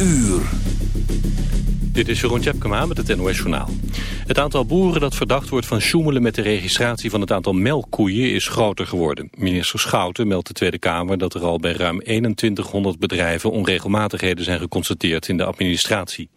uur. Dit is Jeroen Tjepkema met het NOS Journaal. Het aantal boeren dat verdacht wordt van sjoemelen met de registratie van het aantal melkkoeien is groter geworden. Minister Schouten meldt de Tweede Kamer dat er al bij ruim 2100 bedrijven onregelmatigheden zijn geconstateerd in de administratie.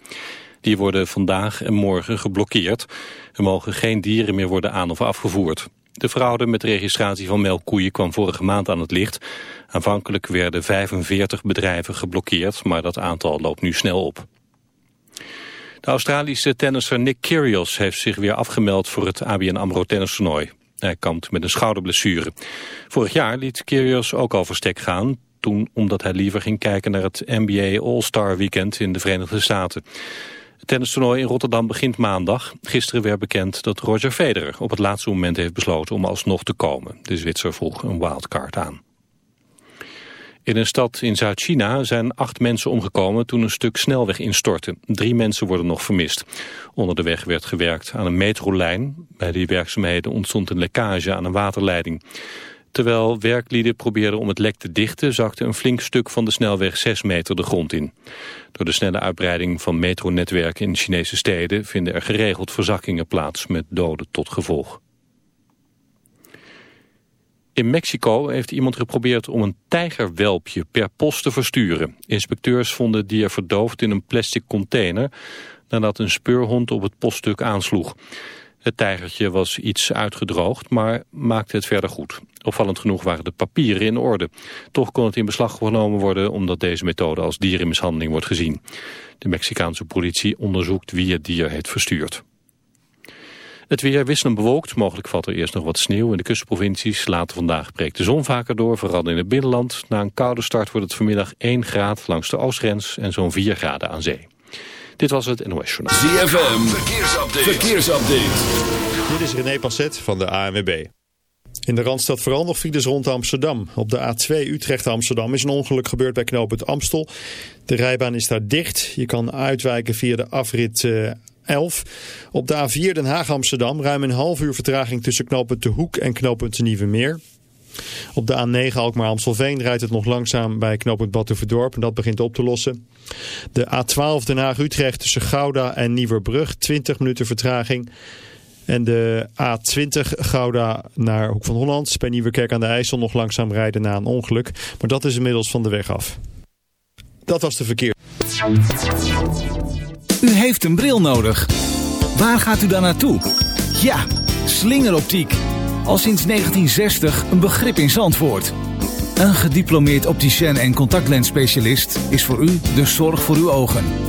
Die worden vandaag en morgen geblokkeerd. Er mogen geen dieren meer worden aan- of afgevoerd. De fraude met de registratie van melkkoeien kwam vorige maand aan het licht. Aanvankelijk werden 45 bedrijven geblokkeerd, maar dat aantal loopt nu snel op. De Australische tennisser Nick Kyrgios heeft zich weer afgemeld voor het ABN AMRO tennistoernooi. Hij kampt met een schouderblessure. Vorig jaar liet Kyrgios ook al verstek gaan, toen omdat hij liever ging kijken naar het NBA All-Star Weekend in de Verenigde Staten. Het tennistoernooi in Rotterdam begint maandag. Gisteren werd bekend dat Roger Federer op het laatste moment heeft besloten om alsnog te komen. De Zwitser vroeg een wildcard aan. In een stad in Zuid-China zijn acht mensen omgekomen toen een stuk snelweg instortte. Drie mensen worden nog vermist. Onder de weg werd gewerkt aan een metrolijn. Bij die werkzaamheden ontstond een lekkage aan een waterleiding. Terwijl werklieden probeerden om het lek te dichten... zakte een flink stuk van de snelweg 6 meter de grond in. Door de snelle uitbreiding van metronetwerken in Chinese steden... vinden er geregeld verzakkingen plaats met doden tot gevolg. In Mexico heeft iemand geprobeerd om een tijgerwelpje per post te versturen. Inspecteurs vonden het dier verdoofd in een plastic container... nadat een speurhond op het poststuk aansloeg. Het tijgertje was iets uitgedroogd, maar maakte het verder goed. Opvallend genoeg waren de papieren in orde. Toch kon het in beslag genomen worden omdat deze methode als dierenmishandeling wordt gezien. De Mexicaanse politie onderzoekt wie het dier heeft verstuurd. Het weer wisselend bewolkt. Mogelijk valt er eerst nog wat sneeuw in de kustprovincies. Later vandaag breekt de zon vaker door, vooral in het binnenland. Na een koude start wordt het vanmiddag 1 graad langs de oostgrens en zo'n 4 graden aan zee. Dit was het NOS Journaal. ZFM, verkeersupdate. verkeersupdate. Dit is René Passet van de ANWB. In de Randstad vooral nog files rond Amsterdam. Op de A2 Utrecht-Amsterdam is een ongeluk gebeurd bij knooppunt Amstel. De rijbaan is daar dicht. Je kan uitwijken via de afrit 11. Op de A4 Den Haag-Amsterdam ruim een half uur vertraging tussen knooppunt De Hoek en knooppunt Nieuwe Meer. Op de A9 Alkmaar-Amstelveen rijdt het nog langzaam bij knooppunt Batuverdorp en dat begint op te lossen. De A12 Den Haag-Utrecht tussen Gouda en Nieuwerbrug, 20 minuten vertraging. En de A20 Gouda naar Hoek van Holland bij Nieuwekerk aan de IJssel nog langzaam rijden na een ongeluk. Maar dat is inmiddels van de weg af. Dat was de verkeer. U heeft een bril nodig. Waar gaat u dan naartoe? Ja, slingeroptiek. Al sinds 1960 een begrip in Zandvoort. Een gediplomeerd opticien en contactlensspecialist is voor u de zorg voor uw ogen.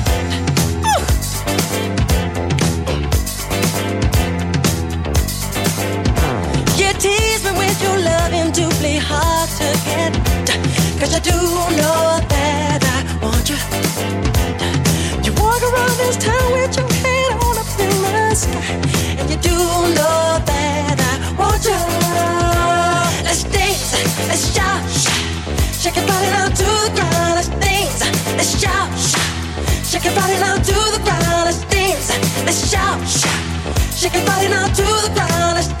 hard to get. Cause I do know that I want you. You walk around this town with your head on up in the sky. And you do know that I want you. Let's dance, let's shout, shout, shake your body down to the ground. Let's dance, let's shout, shout, shake your body down to the ground. Let's dance, let's shout, shout, shake your body down to the ground. Let's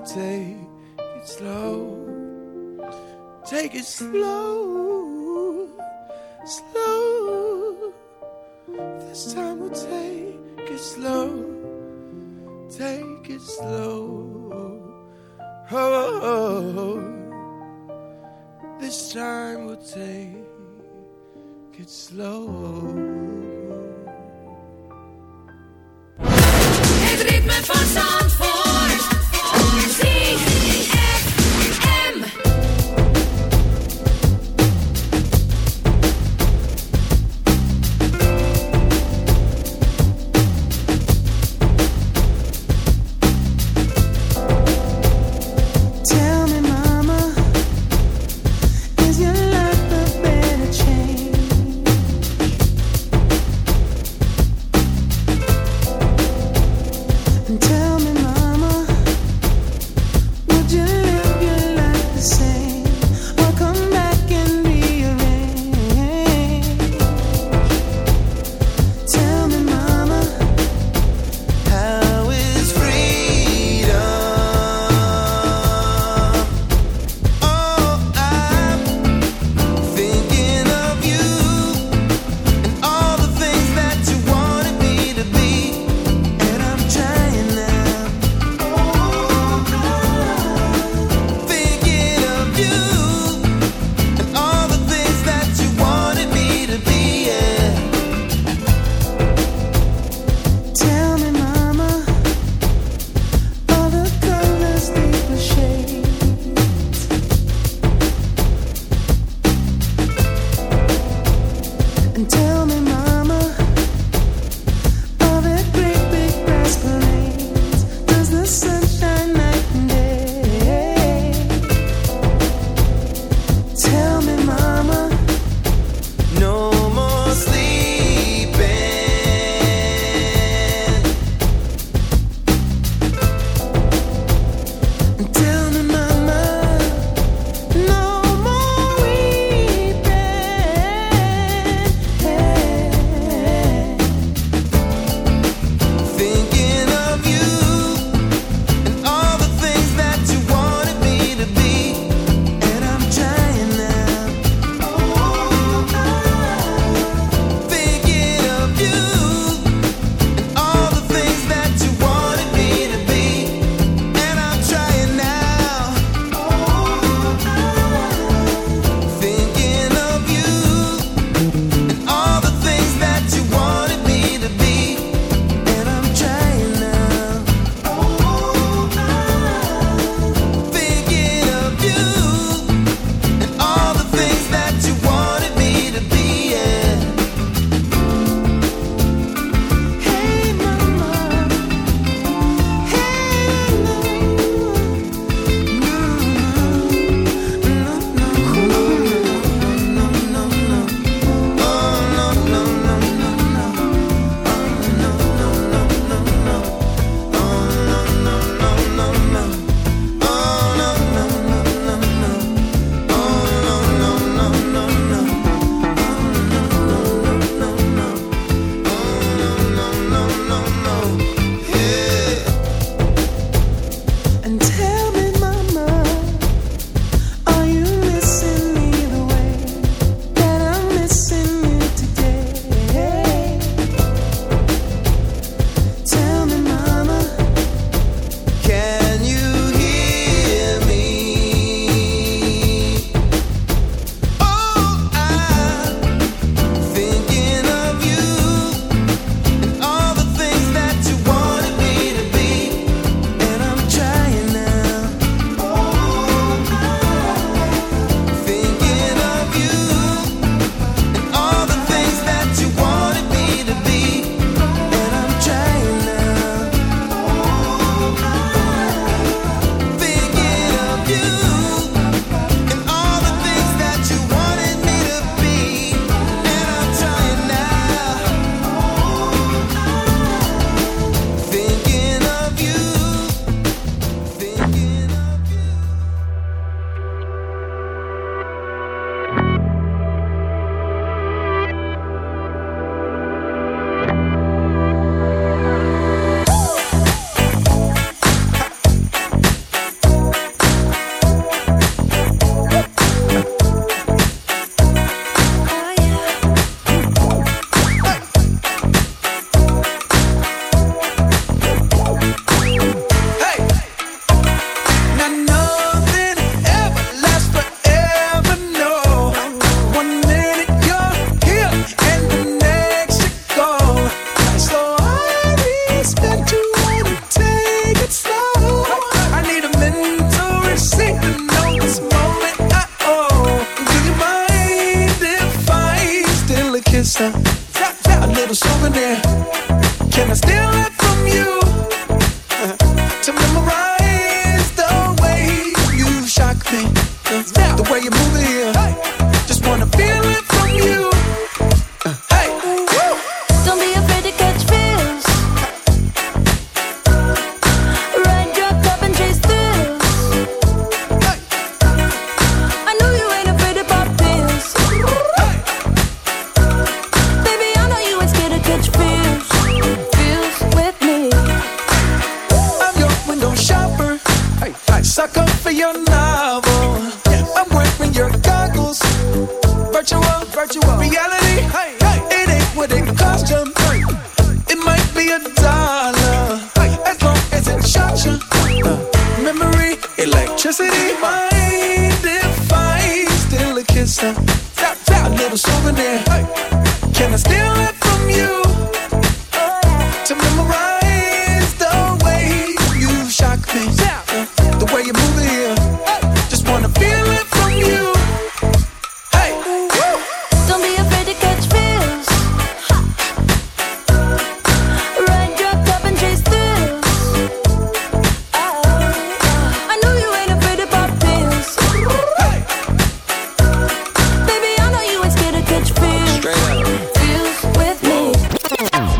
take it slow. Take it slow, slow. This time will take it slow. Take it slow. Oh, oh, oh. this time will take it slow. Het ritme van Zandvoort.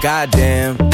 Goddamn,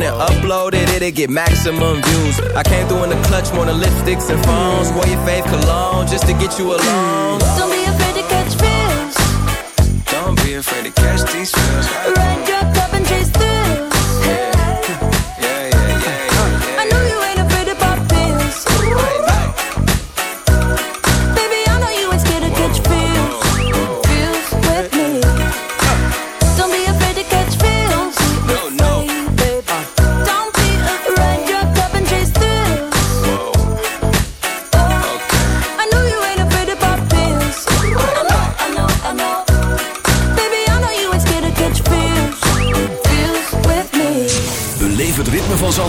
and upload it, it'll get maximum views. I came through in the clutch more than lipsticks and phones. Wore your fave cologne just to get you alone. Don't be afraid to catch feels. Don't be afraid to catch these feels. Ride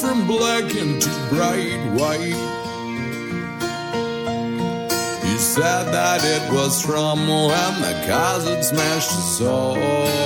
from black into bright white. You said that it was from when the cars had smashed us soul.